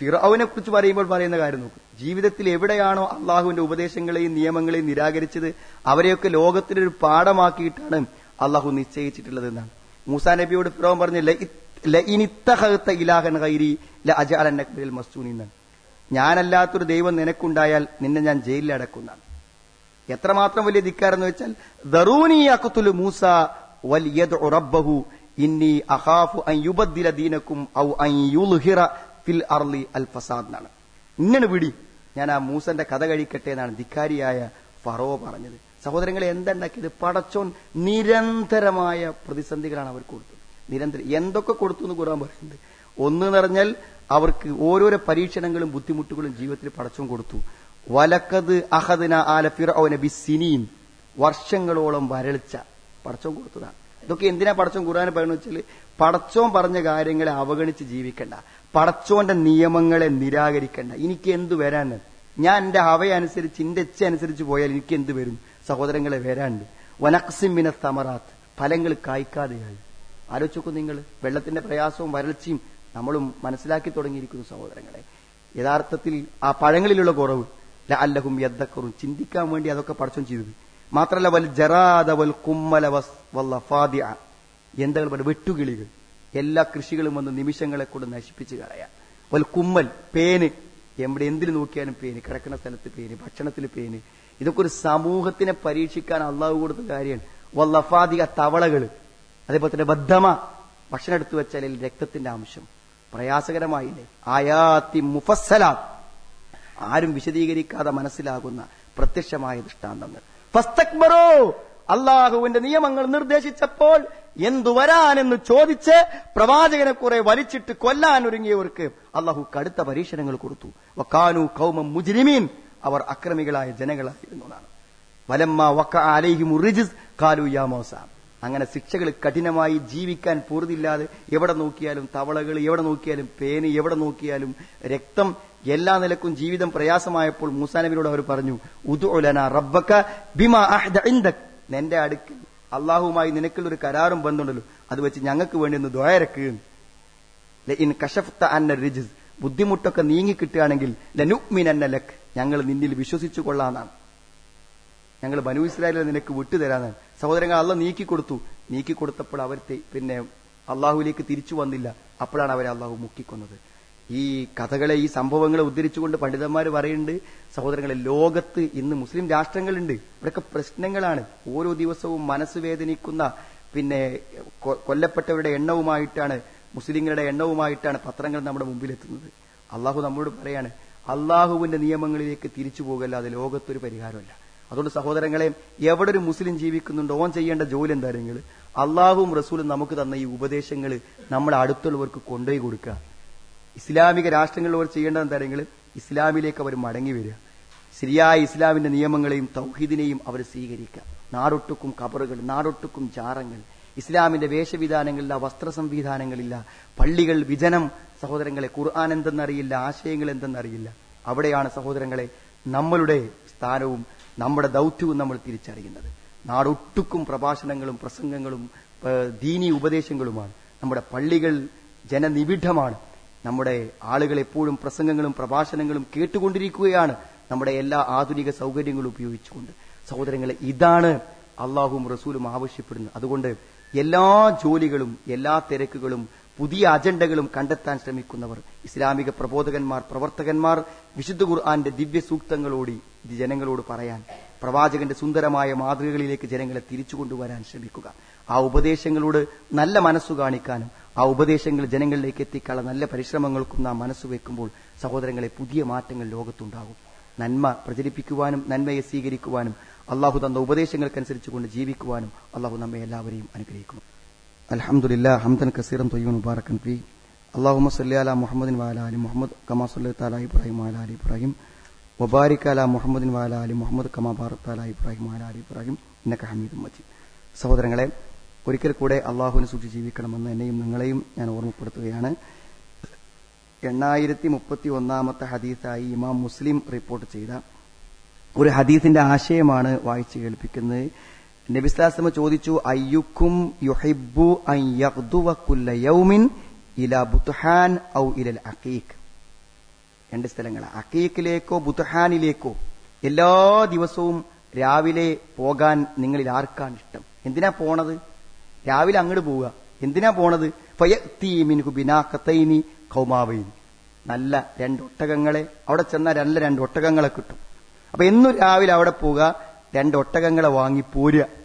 ഫിറാവിനെ കുറിച്ച് പറയുമ്പോൾ പറയുന്ന കാര്യം നോക്കും. ജീവിതത്തിൽ എവിടെയാണോ അള്ളാഹുവിന്റെ ഉപദേശങ്ങളെയും നിയമങ്ങളെയും നിരാകരിച്ചത് അവരെയൊക്കെ ലോകത്തിനൊരു പാഠമാക്കിയിട്ടാണ് അള്ളാഹു നിശ്ചയിച്ചിട്ടുള്ളത് എന്നാണ് മൂസാ നബിയോട് ഫിറോൻ പറഞ്ഞ ഇനിത്തഹത്ത ഇലാഹൻ ഹൈരി ല അജാലൻ മസ്തൂനി എന്നാണ് ഞാനല്ലാത്തൊരു ദൈവം നിനക്കുണ്ടായാൽ നിന്നെ ഞാൻ ജയിലിൽ അടക്കുന്നതാണ്. എത്രമാത്രം വലിയ ധിക്കാരെന്ന് വെച്ചാൽ ദറൂനി അഖത്തുലു മൂസ വലിയത് റബ്ബഹു ഇന്നി അഖാഫു അൻ യുബദ്ദില ദീനക്കും ഔ യുൽഹിറ ഫിൽ അർലി അൽ ഫസാദ് എന്നാണ്. ഇങ്ങനെ വിടി ഞാൻ ആ മൂസന്റെ കഥ കഴിക്കട്ടെ എന്നാണ് ധിക്കാരിയായ ഫറോ പറഞ്ഞത്. സഹോദരങ്ങളെ എന്തുണ്ടാക്കിയത് പടച്ചോൻ നിരന്തരമായ പ്രതിസന്ധികളാണ് അവർ കൊടുത്തത്. നിരന്തരം എന്തൊക്കെ കൊടുത്തു എന്ന് കൂടാൻ പറയുന്നത്? ഒന്ന് എന്ന് പറഞ്ഞാൽ അവർക്ക് ഓരോരോ പരീക്ഷണങ്ങളും ബുദ്ധിമുട്ടുകളും ജീവിതത്തിൽ പടച്ചും കൊടുത്തു. വലക്കത് അഹദന ആല ഫിറൌന ബിസിനീൻ. വർഷങ്ങളോളം വരൾച്ച പടച്ചോൻ കൊടുത്തതാണ്. ഇതൊക്കെ എന്തിനാ പടച്ചോൻ ഖുർആൻ പറയുന്നത് വെച്ചാൽ പടച്ചോൻ പറഞ്ഞ കാര്യങ്ങളെ അവഗണിച്ച് ജീവിക്കണ്ട. പടച്ചോന്റെ നിയമങ്ങളെ നിരാകരിക്കണ്ട. എനിക്ക് എന്ത് വരാന്ന് ഞാൻ എന്റെ ഹവയനുസരിച്ച് എന്റെ എച്ച അനുസരിച്ച് പോയാൽ എനിക്ക് എന്ത് വരും? സഹോദരങ്ങളെ വരാണ്ട് വനക്സിമിന തമറാത്ത്. ഫലങ്ങൾ കായ്ക്കാതെയായി. ആലോചിക്കും നിങ്ങൾ. വെള്ളത്തിന്റെ പ്രയാസവും വരൾച്ചയും നമ്മളും മനസ്സിലാക്കി തുടങ്ങിയിരിക്കുന്നു സഹോദരങ്ങളെ. യഥാർത്ഥത്തിൽ ആ പഴങ്ങളിലുള്ള കുറവ് അല്ലഹും യദ്ദക്കറും ചിന്തിക്കാൻ വേണ്ടി അതൊക്കെ പഠിച്ചും ചെയ്തത്. മാത്രല്ല വൽ ജറാദ വൽ കുമ്മല വസ് വല്ലഫാദിഅ എന്താ പറയുക വെട്ടുകിളികൾ. എല്ലാ കൃഷികളും വന്ന് നിമിഷങ്ങളെ കൊണ്ട് നശിപ്പിച്ച് കളയാം വൽ കുമ്മൽ പേന്. എവിടെ എന്തിനു നോക്കിയാലും പേന്. കിടക്കുന്ന സ്ഥലത്ത് പേന് ഭക്ഷണത്തിൽ പേന്. ഇതൊക്കെ ഒരു സമൂഹത്തിനെ പരീക്ഷിക്കാൻ അള്ളാഹു കൊടുത്ത കാര്യമാണ്. വല്ലഫാദിക തവളകൾ അതേപോലെ തന്നെ ബദ്ധമ. ഭക്ഷണം എടുത്തു വെച്ചാൽ രക്തത്തിന്റെ അംശം. പ്രയാസകരമായില്ലേ? ആയാത്തി മുഫസ്സലാത്ത് ആരും വിശദീകരിക്കാതെ മനസ്സിലാകുന്ന പ്രത്യക്ഷമായ ദൃഷ്ടാന്തങ്ങൾ. ഫസ്തക്ബറോ അള്ളാഹുവിന്റെ നിയമങ്ങൾ നിർദ്ദേശിച്ചപ്പോൾ എന്തു വരാനെന്ന് ചോദിച്ച് പ്രവാചകനെ കുറെ വലിച്ചിട്ട് കൊല്ലാൻ ഒരുങ്ങിയവർക്ക് അള്ളാഹു കടുത്ത പരീക്ഷണങ്ങൾ കൊടുത്തു. വക്കാനു കൗമം മുജിരിമീൻ. അവർ അക്രമികളായ ജനങ്ങളായിരുന്നു എന്നാണ്. വലമ്മ വക്ക അലൈഹിമു റിജിസ് കാലു യാമോസ അങ്ങനെ ശിക്ഷകൾ കഠിനമായി ജീവിക്കാൻ പൂർത്തിയില്ലാതെ എവിടെ നോക്കിയാലും തവളകൾ എവിടെ നോക്കിയാലും പേന് എവിടെ നോക്കിയാലും രക്തം എല്ലാ നിലക്കും ജീവിതം പ്രയാസമായപ്പോൾ മൂസാനബിനോട് അവർ പറഞ്ഞു റബ്ബക്ക ബിമാ നിന്റെ അടുക്കൽ അള്ളാഹുമായി നിനക്കുള്ള ഒരു കരാറും ബന്ധമുണ്ടല്ലോ അത് വെച്ച് ഞങ്ങൾക്ക് വേണ്ടി ഒന്ന് ദ്വയരക്കുകയും ഇൻ ബുദ്ധിമുട്ടൊക്കെ നീങ്ങി കിട്ടുകയാണെങ്കിൽ ഞങ്ങൾ നിന്നിൽ വിശ്വസിച്ചു കൊള്ളാന്നാണ് ഞങ്ങൾ ബനു ഇസ്രായേലിൽ നിനക്ക് വിട്ടുതരാന്നാണ് സഹോദരങ്ങൾ അള്ള നീക്കി കൊടുത്തു നീക്കി കൊടുത്തപ്പോൾ അവർ പിന്നെ അള്ളാഹുലേക്ക് തിരിച്ചു വന്നില്ല. അപ്പോഴാണ് അവരെ അള്ളാഹു മുക്കിക്കൊന്നത്. ഈ കഥകളെ ഈ സംഭവങ്ങളെ ഉദ്ധരിച്ചുകൊണ്ട് പണ്ഡിതന്മാർ പറയുന്നുണ്ട് സഹോദരങ്ങളെ ലോകത്ത് ഇന്ന് മുസ്ലിം രാഷ്ട്രങ്ങളുണ്ട്. ഇവിടെയൊക്കെ പ്രശ്നങ്ങളാണ്. ഓരോ ദിവസവും മനസ്സ് വേദനിക്കുന്ന പിന്നെ കൊല്ലപ്പെട്ടവരുടെ എണ്ണവുമായിട്ടാണ് മുസ്ലിങ്ങളുടെ എണ്ണവുമായിട്ടാണ് പത്രങ്ങൾ നമ്മുടെ മുമ്പിലെത്തുന്നത്. അള്ളാഹു നമ്മളോട് പറയാണ് അള്ളാഹുവിന്റെ നിയമങ്ങളിലേക്ക് തിരിച്ചു പോകല്ലാതെ ലോകത്തൊരു പരിഹാരമല്ല. അതുകൊണ്ട് സഹോദരങ്ങളെ എവിടെ ഒരു മുസ്ലിം ജീവിക്കുന്നുണ്ടോ ഓൻ ചെയ്യേണ്ട ജോലി എന്താ നിങ്ങൾ? അള്ളാഹും റസൂലും നമുക്ക് തന്ന ഈ ഉപദേശങ്ങൾ നമ്മുടെ അടുത്തുള്ളവർക്ക് കൊണ്ടുപോയി കൊടുക്കുക. ഇസ്ലാമിക രാഷ്ട്രങ്ങളിലവർ ചെയ്യേണ്ട എന്താ ഇസ്ലാമിലേക്ക് അവർ മടങ്ങി വരിക. ശരിയായ ഇസ്ലാമിന്റെ നിയമങ്ങളെയും തൗഹീദിനെയും അവർ സ്വീകരിക്കുക. നാടൊട്ടുക്കും കബറുകൾ നാടൊട്ടുക്കും ചാറങ്ങൾ ഇസ്ലാമിന്റെ വേഷവിധാനങ്ങളില്ല വസ്ത്ര സംവിധാനങ്ങളില്ല പള്ളികൾ വിജനം സഹോദരങ്ങളെ ഖുർആൻ എന്തെന്നറിയില്ല ആശയങ്ങൾ എന്തെന്നറിയില്ല. അവിടെയാണ് സഹോദരങ്ങളെ നമ്മളുടെ സ്ഥാനവും നമ്മുടെ ദൗത്യവും നമ്മൾ തിരിച്ചറിയുന്നത്. നാടൊട്ടുക്കും പ്രഭാഷണങ്ങളും പ്രസംഗങ്ങളും ദീനി ഉപദേശങ്ങളുമാണ്. നമ്മുടെ പള്ളികൾ ജനനിബിഡമാണ് നമ്മുടെ ആളുകൾ എപ്പോഴും പ്രസംഗങ്ങളും പ്രഭാഷണങ്ങളും കേട്ടുകൊണ്ടിരിക്കുകയാണ്. നമ്മുടെ എല്ലാ ആധുനിക സൗകര്യങ്ങളും ഉപയോഗിച്ചുകൊണ്ട്. സഹോദരങ്ങളെ ഇതാണ് അള്ളാഹും റസൂലും ആവശ്യപ്പെടുന്നത്. അതുകൊണ്ട് എല്ലാ ജോലികളും എല്ലാ തിരക്കുകളും പുതിയ അജണ്ടകളും കണ്ടെത്താൻ ശ്രമിക്കുന്നവർ ഇസ്ലാമിക പ്രബോധകന്മാർ പ്രവർത്തകന്മാർ വിശുദ്ധ ഖുർആാന്റെ ദിവ്യ സൂക്തങ്ങളോടി ഇത് ജനങ്ങളോട് പറയാൻ പ്രവാചകന്റെ സുന്ദരമായ മാതൃകകളിലേക്ക് ജനങ്ങളെ തിരിച്ചു കൊണ്ടുവരാൻ ശ്രമിക്കുക. ആ ഉപദേശങ്ങളോട് നല്ല മനസ്സു കാണിക്കാനും ആ ഉപദേശങ്ങൾ ജനങ്ങളിലേക്ക് എത്തിക്കാനുള്ള നല്ല പരിശ്രമങ്ങൾക്കും നാം മനസ്സ് വെക്കുമ്പോൾ സഹോദരങ്ങളെ പുതിയ മാറ്റങ്ങൾ ലോകത്തുണ്ടാകും. നന്മ പ്രചരിപ്പിക്കുവാനും നന്മയെ സ്വീകരിക്കുവാനും അള്ളാഹു തന്ന ഉപദേശങ്ങൾക്കനുസരിച്ചുകൊണ്ട് ജീവിക്കുവാനും അള്ളാഹു നമ്മെ എല്ലാവരെയും അനുഗ്രഹിക്കുന്നു. അലഹമുല്ല ഹംദൻ കസീറൻ തൊയ്യൂൻ മുബാറക്കൻ ഫി اللهم صل على محمد وعلى ال محمد كما صليت على ابراهيم وعلى ال ابراهيم وبارك على محمد وعلى ال محمد كما باركت على ابراهيم وعلى ال ابراهيم انك حميد مجيد സഹോദരങ്ങളെ ഒരിക്കൽ കൂടെ അള്ളാഹുവിനെ സൂക്ഷിച്ച് ജീവിക്കണമെന്ന് എന്നെയും നിങ്ങളെയും ഞാൻ ഓർമ്മപ്പെടുത്തുകയാണ് എണ്ണായിരത്തി മുപ്പത്തി ഒന്നാമത്തെ ഹദീസായി ഇമാം മുസ്ലിം റിപ്പോർട്ട് ചെയ്ത ഒരു ഹദീസിന്റെ ആശയമാണ് വായിച്ചു കേൾപ്പിക്കുന്നത് നബിസ്ലാസ്ലമ ചോദിച്ചു അയ്യുക്കും യുഹിബു യൗമിൻ ഇല ബുത്ഹാൻ ഔ ഇലൽ അഖീഖ്? രണ്ട് സ്ഥലങ്ങൾ അക്കീക്കിലേക്കോ ബുത്ഹാനിലേക്കോ എല്ലാ ദിവസവും രാവിലെ പോകാൻ നിങ്ങളിൽ ആർക്കാണ് ഇഷ്ടം? എന്തിനാ പോണത്? രാവിലെ അങ്ങോട്ട് പോവുക. എന്തിനാ പോണത്? ബിനാക്കത്തൈനി കൗമാവൈനി നല്ല രണ്ട് ഒട്ടകങ്ങളെ അവിടെ ചെന്നാൽ നല്ല രണ്ട് ഒട്ടകങ്ങളെ കിട്ടും. അപ്പൊ എന്നും രാവിലെ അവിടെ പോവുക രണ്ട് ഒട്ടകങ്ങളെ വാങ്ങി പോരുക.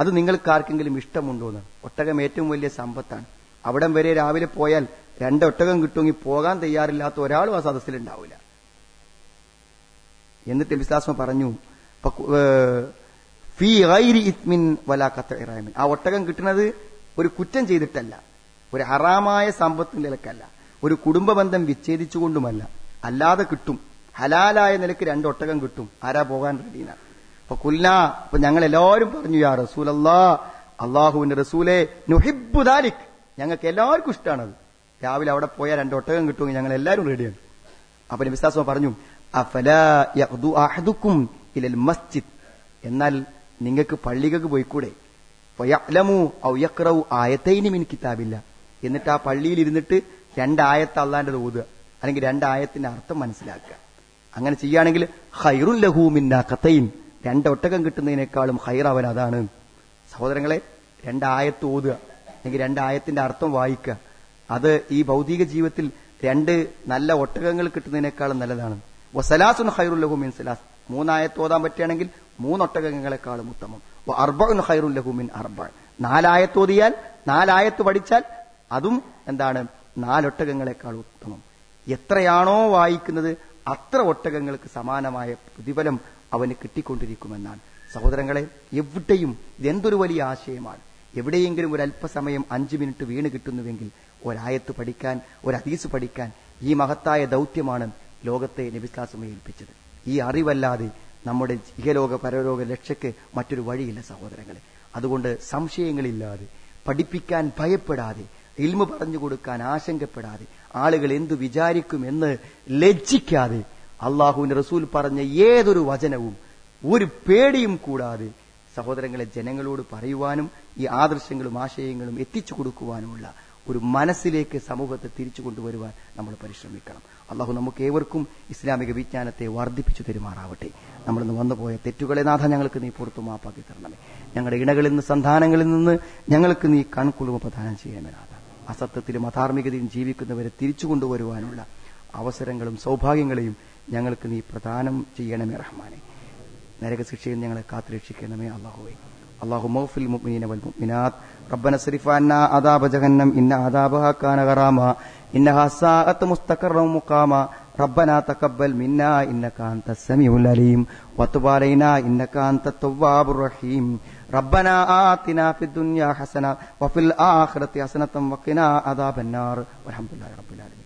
അത് നിങ്ങൾക്ക് ആർക്കെങ്കിലും ഇഷ്ടമുണ്ടോ എന്ന് ഒട്ടകം ഏറ്റവും വലിയ സമ്പത്താണ്. അവിടം വരെ രാവിലെ പോയാൽ രണ്ടൊട്ടകം കിട്ടുമെങ്കിൽ പോകാൻ തയ്യാറില്ലാത്ത ഒരാളും ആ സദസ്സിലുണ്ടാവില്ല എന്നിട്ട് വിശ്വാസം പറഞ്ഞു. ഇത്മിൻ ആ ഒട്ടകം കിട്ടുന്നത് ഒരു കുറ്റം ചെയ്തിട്ടല്ല. ഒരു ഹറാമായ സമ്പത്തിന്റെ നിലക്കല്ല. ഒരു കുടുംബബന്ധം വിച്ഛേദിച്ചുകൊണ്ടുമല്ല. അല്ലാതെ കിട്ടും. ഹലാലായ നിലയ്ക്ക് രണ്ടൊട്ടകം കിട്ടും. ആരാ പോകാൻ അപ്പൊ കുല്ല അപ്പൊ ഞങ്ങൾ എല്ലാവരും പറഞ്ഞു യാ റസൂൽ അല്ലാ അള്ളാഹുവിന്റെ റസൂലെ നുഹിബ്ബു ദാലിക്. ഞങ്ങൾക്ക് എല്ലാവർക്കും ഇഷ്ടമാണത് രാവിലെ അവിടെ പോയാൽ രണ്ട് ഒട്ടകം കിട്ടുമെങ്കിൽ ഞങ്ങൾ എല്ലാവരും റെഡിയാണ് അപ്പൊ വിശ്വാസം പറഞ്ഞു അഫലും ഇലൽ മസ്ജിദ്. എന്നാൽ നിങ്ങൾക്ക് പള്ളികൾക്ക് പോയിക്കൂടെ? യഖ്റഉ ആയത്തൈനി മിൻ കിതാബില്ല. എന്നിട്ട് ആ പള്ളിയിൽ ഇരുന്നിട്ട് രണ്ടായത്ത് അള്ളാന്റെ ഓതുക. അല്ലെങ്കിൽ രണ്ടായത്തിന്റെ അർത്ഥം മനസ്സിലാക്കുക. അങ്ങനെ ചെയ്യുകയാണെങ്കിൽ ഹൈറുൽ ലഹു മിന്ന കത്തൈൻ രണ്ട് ഒട്ടകം കിട്ടുന്നതിനേക്കാളും ഹൈർ അവൻ അതാണ്. സഹോദരങ്ങളെ രണ്ടായത്ത് ഓതുക. അല്ലെങ്കിൽ രണ്ടായത്തിന്റെ അർത്ഥം വായിക്കുക അത് ഈ ഭൗതിക ജീവിതത്തിൽ രണ്ട് നല്ല ഒട്ടകങ്ങൾ കിട്ടുന്നതിനേക്കാളും നല്ലതാണ്. വസലാസുൻ ഹൈറുല്ലഹു മിൻ സലാസ്. മൂന്നായത്ത് ഓതാൻ പറ്റുകയാണെങ്കിൽ മൂന്നൊട്ടകങ്ങളെക്കാളും ഉത്തമം. അർബുൻ ഹൈറുല്ലഹു മിൻ അർബ. നാലായത്ത് ഓതിയാൽ നാലായത്ത് പഠിച്ചാൽ അതും എന്താണ്? നാലൊട്ടകങ്ങളെക്കാൾ ഉത്തമം. എത്രയാണോ വായിക്കുന്നത് അത്ര ഒട്ടകങ്ങൾക്ക് സമാനമായ പ്രതിഫലം അവന് കിട്ടിക്കൊണ്ടിരിക്കുമെന്നാണ്. സഹോദരങ്ങളെ എവിടെയും ഇതെന്തൊരു വലിയ ആശയമാണ്. എവിടെയെങ്കിലും ഒരു അല്പസമയം അഞ്ചു മിനിറ്റ് വീണ് കിട്ടുന്നുവെങ്കിൽ ഒരായത്ത് പഠിക്കാൻ ഒരു ഹദീസ് പഠിക്കാൻ ഈ മഹത്തായ ദൗത്യമാണ് ലോകത്തെ നബിസ്ലാസമെ ഏൽപ്പിച്ചത്. ഈ അറിവല്ലാതെ നമ്മുടെ ഇഹലോക പരലോക രക്ഷയ്ക്ക് മറ്റൊരു വഴിയില്ല സഹോദരങ്ങളെ. അതുകൊണ്ട് സംശയങ്ങളില്ലാതെ പഠിപ്പിക്കാൻ ഭയപ്പെടാതെ ഇൽമ പറഞ്ഞു കൊടുക്കാൻ ആശങ്കപ്പെടാതെ ആളുകൾ എന്തു വിചാരിക്കുമെന്ന് ലജ്ജിക്കാതെ അള്ളാഹുവിന്റെ റസൂൽ പറഞ്ഞ ഏതൊരു വചനവും ഒരു പേടിയും കൂടാതെ സഹോദരങ്ങളെ ജനങ്ങളോട് പറയുവാനും ഈ ആദർശങ്ങളും ആശയങ്ങളും എത്തിച്ചു കൊടുക്കുവാനുമുള്ള ഒരു മനസ്സിലേക്ക് സമൂഹത്തെ തിരിച്ചു കൊണ്ടുവരുവാൻ നമ്മൾ പരിശ്രമിക്കണം. അള്ളാഹു നമുക്ക് ഏവർക്കും ഇസ്ലാമിക വിജ്ഞാനത്തെ വർദ്ധിപ്പിച്ചു തരുമാറാവട്ടെ. നമ്മളിന്ന് വന്നുപോയ തെറ്റുകളെ നാഥ ഞങ്ങൾക്ക് നീ പുറത്തു മാപ്പാക്കി തരണമേ. ഞങ്ങളുടെ ഇണകളിൽ നിന്ന് സന്താനങ്ങളിൽ നിന്ന് ഞങ്ങൾക്ക് നീ കൺകുളുമ പ്രദാനം ചെയ്യണമേ നാഥ. അസത്യത്തിലും അധാർമികതയും ജീവിക്കുന്നവരെ തിരിച്ചു കൊണ്ടുവരുവാനുള്ള അവസരങ്ങളും സൗഭാഗ്യങ്ങളെയും ഞങ്ങൾക്ക് നീ പ്രദാനം ചെയ്യണമേ റഹ്മാനെ നരകശിക്ഷയിൽ ഞങ്ങളെ കാത്തുരക്ഷിക്കണമേ അള്ളാഹുവേ اللهم اغفر للمؤمنين والمؤمنات ربنا اصرف عنا عذاب جهنم إن عذابها كان غراما إنها ساءت مستقرا مقاما ربنا تقبل منا إنك أنت السميع العليم وتب علينا إنك أنت التواب الرحيم ربنا آتنا في الدنيا حسنة وفي الآخرة حسنة وقنا عذاب النار والحمد لله رب العالمين